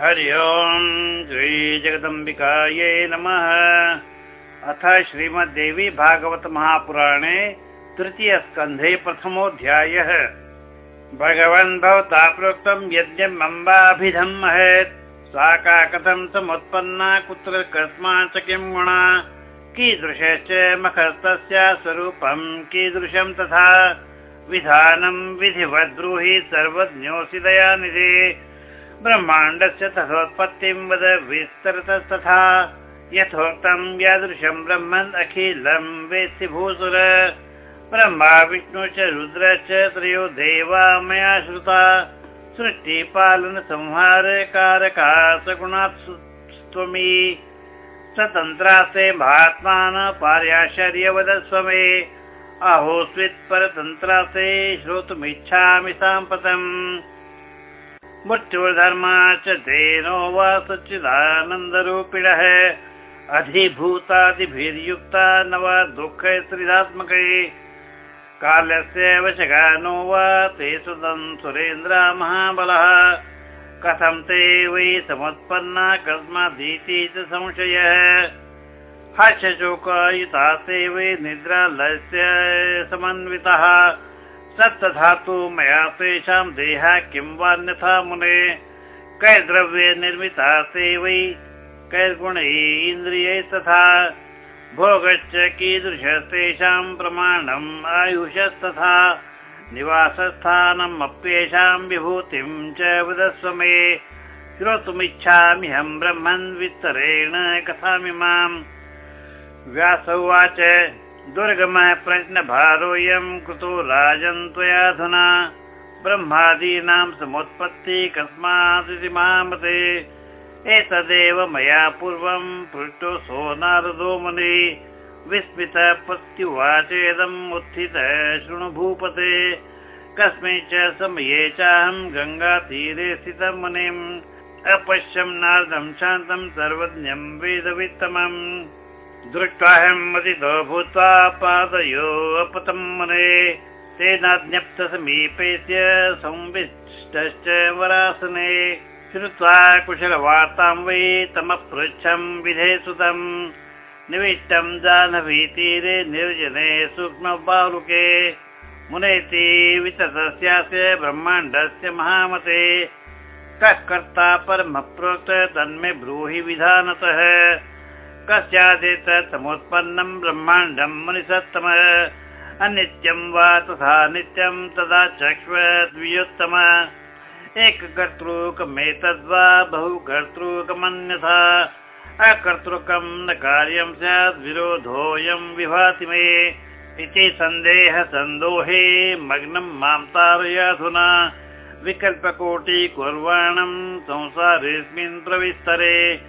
हरि ओम् श्रीजगदम्बिकायै नमः। अथ श्रीमद्देवी भागवत महापुराणे तृतीयस्कन्धे प्रथमोऽध्यायः। भगवन् भवता प्रोक्तं यज्ञम् अम्बाभिधम् सा का कथं समुत्पन्ना कुत्र कस्मात् च किं गुणा। कीदृशश्च मखस्तस्य स्वरूपं कीदृशं तथा। विधानं विधिवद्ब्रूहि सर्वज्ञोऽसि दयानिधे ब्रह्माण्डस्य तथोत्पत्तिं वद विस्तरतस्तथा यथोक्तं यादृशं ब्रह्मन् अखिलं वेत्सि भूसुर। ब्रह्मा विष्णु च रुद्र च त्रयो देवा मया श्रुता। सृष्टिपालन संहार कारका सगुणात्स्त्वमी स्वतन्त्रास्ते महात्मान पार्याश्चर्य वदस्व मे अहोस्वित् परतन्त्रास्ते श्रोतुमिच्छामि साम्प्रतम् मृत्युर्धर्मा च तेनो वा सच्चिदानन्दरूपिणः अधिभूतादिभिर्युक्ता न वा दुःख त्रिधात्मके कालस्य वशगानो वा ते सुतं सुरेन्द्र महाबलः। कथं ते वै समुत्पन्ना कस्मादिति संशयः। हर्षशोकयुता ते वै निद्रालयस्य समन्वितः सप्तधातु मया तेषां देहा किं वान्यथा मुने? कैर्द्रव्ये निर्मिता ते वै? कैर्गुणै इन्द्रियै तथा? भोगश्च कीदृशस्तेषां प्रमाणम् आयुषस्तथा? निवासस्थानम् अप्येषां विभूतिं च वदस्व मे? श्रोतुमिच्छाम्यहं ब्रह्मन् विस्तरेण कथामिमाम् व्यास उवाच दुर्गमः प्रश्नभारोऽयं कृतो राजन् त्वयाधुना ब्रह्मादीनां समुत्पत्ति कस्मादिति मामते। एतदेव मया पूर्वं पृष्टोऽसो नारदो मुनि। विस्मित प्रत्युवाचेदम् उत्थित शृणु भूपते। कस्मिन् च समये चाहं गङ्गातीरे स्थितं मुनिम्। अपश्यं नारदं शान्तं सर्वज्ञं वेदवित्तमम् दृष्ट्वाहं मदितो भूत्वा पादयो अपतं मने। तेनाज्ञप्त समीपेत्य संविष्टश्च वरासने। श्रुत्वा कुशलवार्तां वै तमपृच्छं विधे सुतम्। निविष्टं जाह्नवीतीरे निर्जने सूक्ष्मबालुके। मुनेति विततस्यास्य ब्रह्माण्डस्य महामते। कः कर्ता परमप्रोक्त तन्मे ब्रूहि विधानतः कस्यादेतत्समुत्पन्नं ब्रह्माण्डं मुनिसत्तम। अनित्यं वा तथा नित्यं तदा चक्ष्व द्वियोत्तम एककर्तृकमेतद्वा बहुकर्तृकमन्यथा। अकर्तृकं न कार्यं स्यात् विरोधोऽयं विभाति मे। इति सन्देह सन्दोहे मग्नं माँ तारयाधुना। विकल्पकोटि कुर्वाणं संसारेऽस्मिन् प्रविस्तरे।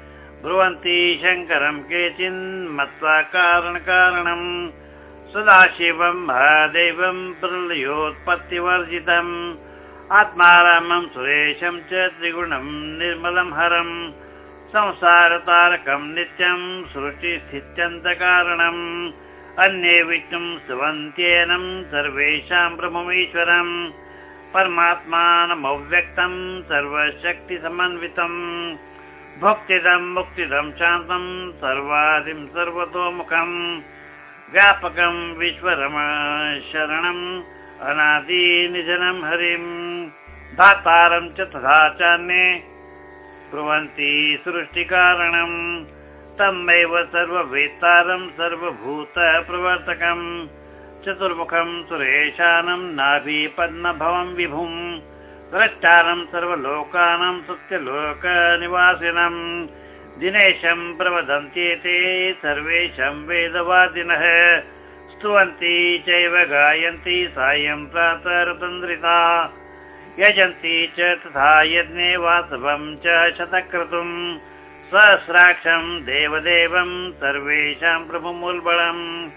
ब्रुवन्ति शङ्करं केचिन्मत्वा कारणकारणम् सदाशिवं महादेवं प्रलयोत्पत्तिवर्जितम्। आत्मारामं सुरेशं च त्रिगुणं निर्मलं हरम् संसारतारकं नित्यं सृष्टिस्थित्यन्तकारणम्। अन्ये विष्णुं सुवन्त्येनं सर्वेषां ब्रह्ममीश्वरम्। परमात्मानमव्यक्तं सर्वशक्तिसमन्वितम् भुक्तिदं मुक्तिदं शान्तं सर्वादिं सर्वतोमुखम् व्यापकं विश्वरम शरणम् अनादिनिधनं हरिम् दातारं च तथा चान्ये ब्रुवन्ति सृष्टिकारणम् तमेव सर्ववेत्तारं सर्वभूतप्रवर्तकम् चतुर्मुखं सुरेशानं नाभिपद्मभवं विभुम् द्रष्टारं सर्वलोकानां सत्यलोकनिवासिनम्। दिनेशं प्रवदन्त्येते सर्वेषां वेदवादिनः। स्तुवन्ति चैव गायन्ति सायं प्रातरतन्द्रिता। यजन्ति च तथा यज्ञे वासवं च शतक्रतुम्। सहस्राक्षं देवदेवं सर्वेषां प्रभुमुल्बलम्।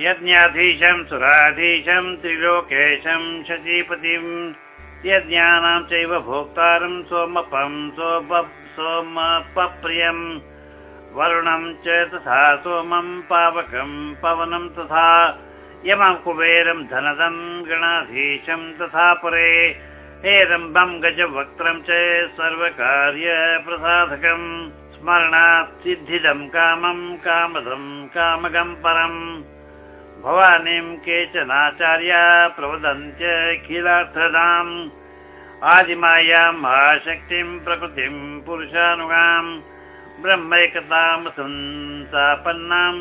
यज्ञाधीशं सुराधीशं त्रिलोकेशं शचीपतिम् यज्ञानां चैव भोक्तारं सोमपं सोमप्रियम् वरुणं च तथा सोमं पावकं पवनं तथा यमं कुबेरं धनदं गणाधीशं तथा परे। हेरम्बं गजवक्त्रं च सर्वकार्यप्रसाधकम् स्मरणात् सिद्धिदं कामं कामदं कामगं परम् भवानीं केचनाचार्या प्रवदन्त्यखिलार्थदाम् आदिमायां महाशक्तिं प्रकृतिं पुरुषानुगाम् ब्रह्मैकतां संसापन्नां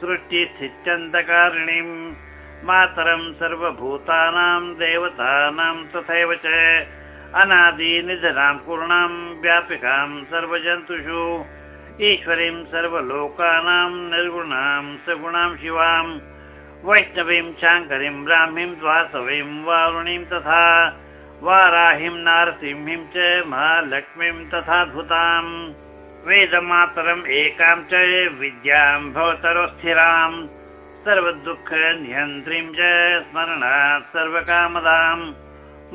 सृष्टिस्थित्यन्तकारिणीम् मातरं सर्वभूतानां देवतानां तथैव च अनादिनिधनां पूर्णां व्यापिकां सर्वजन्तुषु ईश्वरीं सर्वलोकानां निर्गुणां सगुणां शिवां वैष्णवीं शाङ्करीं ब्राह्मीं द्वासवीं वारुणीं तथा वाराहिं नारसिंहीं च महालक्ष्मीं तथाद्भुताम् वेदमातरम् एकां च विद्यां भवतरोस्थिरां सर्वदुःखनियन्त्रीं च स्मरणात् सर्वकामदाम्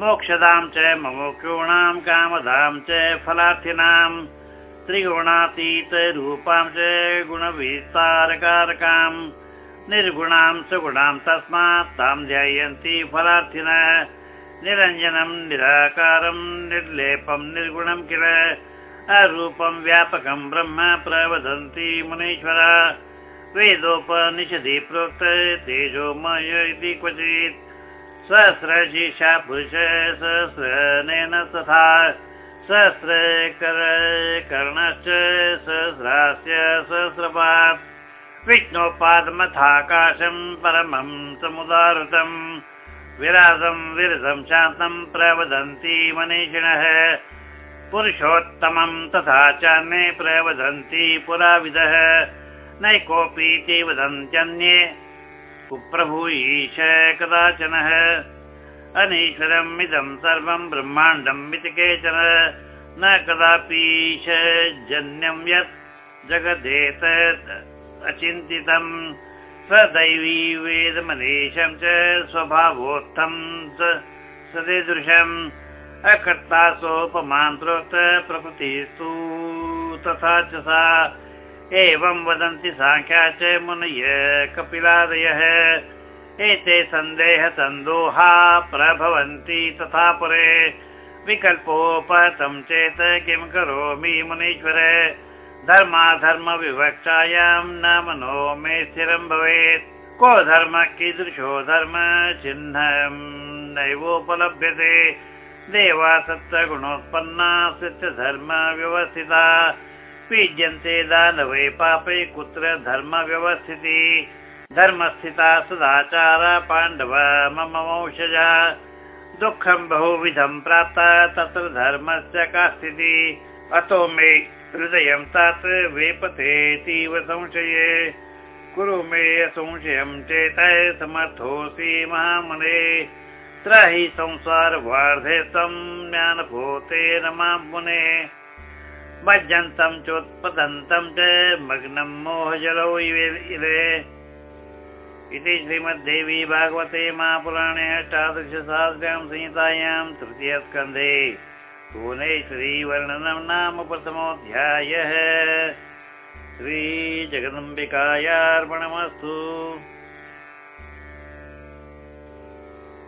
मोक्षदां च ममोक्षूणां कामदां च फलार्थिनाम् त्रिगुणातीतरूपां च गुणविस्तारकारकाम्। निर्गुणां सगुणां तस्मात् तां ध्यायन्ति फलार्थिनः। निरञ्जनं निराकारं निर्लेपं निर्गुणं किल? अरूपं व्यापकं ब्रह्म प्रवदन्ति मुनीश्वर। वेदोपनिषदि प्रोक्त तेजोमय इति क्वचित्। सहस्रशिषा पुरुष सहस्रनेन तथा सहस्र कर्णश्च सहस्रास्य सहस्रपात्। विष्णोपादमथाकाशं परमं समुदारतम्। विराजं विरसं शान्तं प्रवदन्ति मनीषिणः। पुरुषोत्तमं तथा चान्ये प्रवदन्ति पुराविदः। नैकोऽपि वदन्त्यन्ये। कुप्रभूयीश कदाचनः अनीश्वरम् इदं सर्वं ब्रह्माण्डम् इति केचन। न कदापि जन्यं यत् जगदेतत् अचिन्तितम् सदैवी वेदमनीशं च स्वभावोत्थं सदीदृशम्। अकर्ता सोपमान्त्रोक्त प्रकृतिस्तु तथा च सा। एवं वदन्ति साङ्ख्या च मुनय कपिलादयः एते सन्देहसन्दोहा प्रभवन्ति तथा पुरे। विकल्पोपतं चेत् किं करोमि मुनीश्वर? धर्माधर्मविवक्षायां न मनो मे स्थिरं भवेत्। को धर्म? कीदृशो धर्म? चिह्नं नैवोपलभ्यते। देवा सत्त्वगुणोत्पन्ना सत्यधर्म व्यवस्थिता। पीड्यन्ते दानवे पापे कुत्र धर्म व्यवस्थिति धर्मस्थिता सदाचार पाण्डव मम वंशजा। दुःखं बहुविधं प्राप्ता तत्र धर्मस्य का स्थितिः? अतो मे हृदयं तात वेपतेतीव संशये। कुरु मे संशयं चेत समर्थोऽसि महामुने। त्राहि संसारवार्धे तं ज्ञानभूतेन मां मुने। मज्जन्तं चोत्पतन्तं च मग्नं मोहजलौ इवे इति श्रीमद्देवी भागवते महापुराणे अष्टादशसहस्रां संहितायां तृतीयस्कन्धे भुवनेश्वरीवर्णनं नाम प्रथमोऽध्यायः। श्रीजगदम्बिकायार्पणमस्तु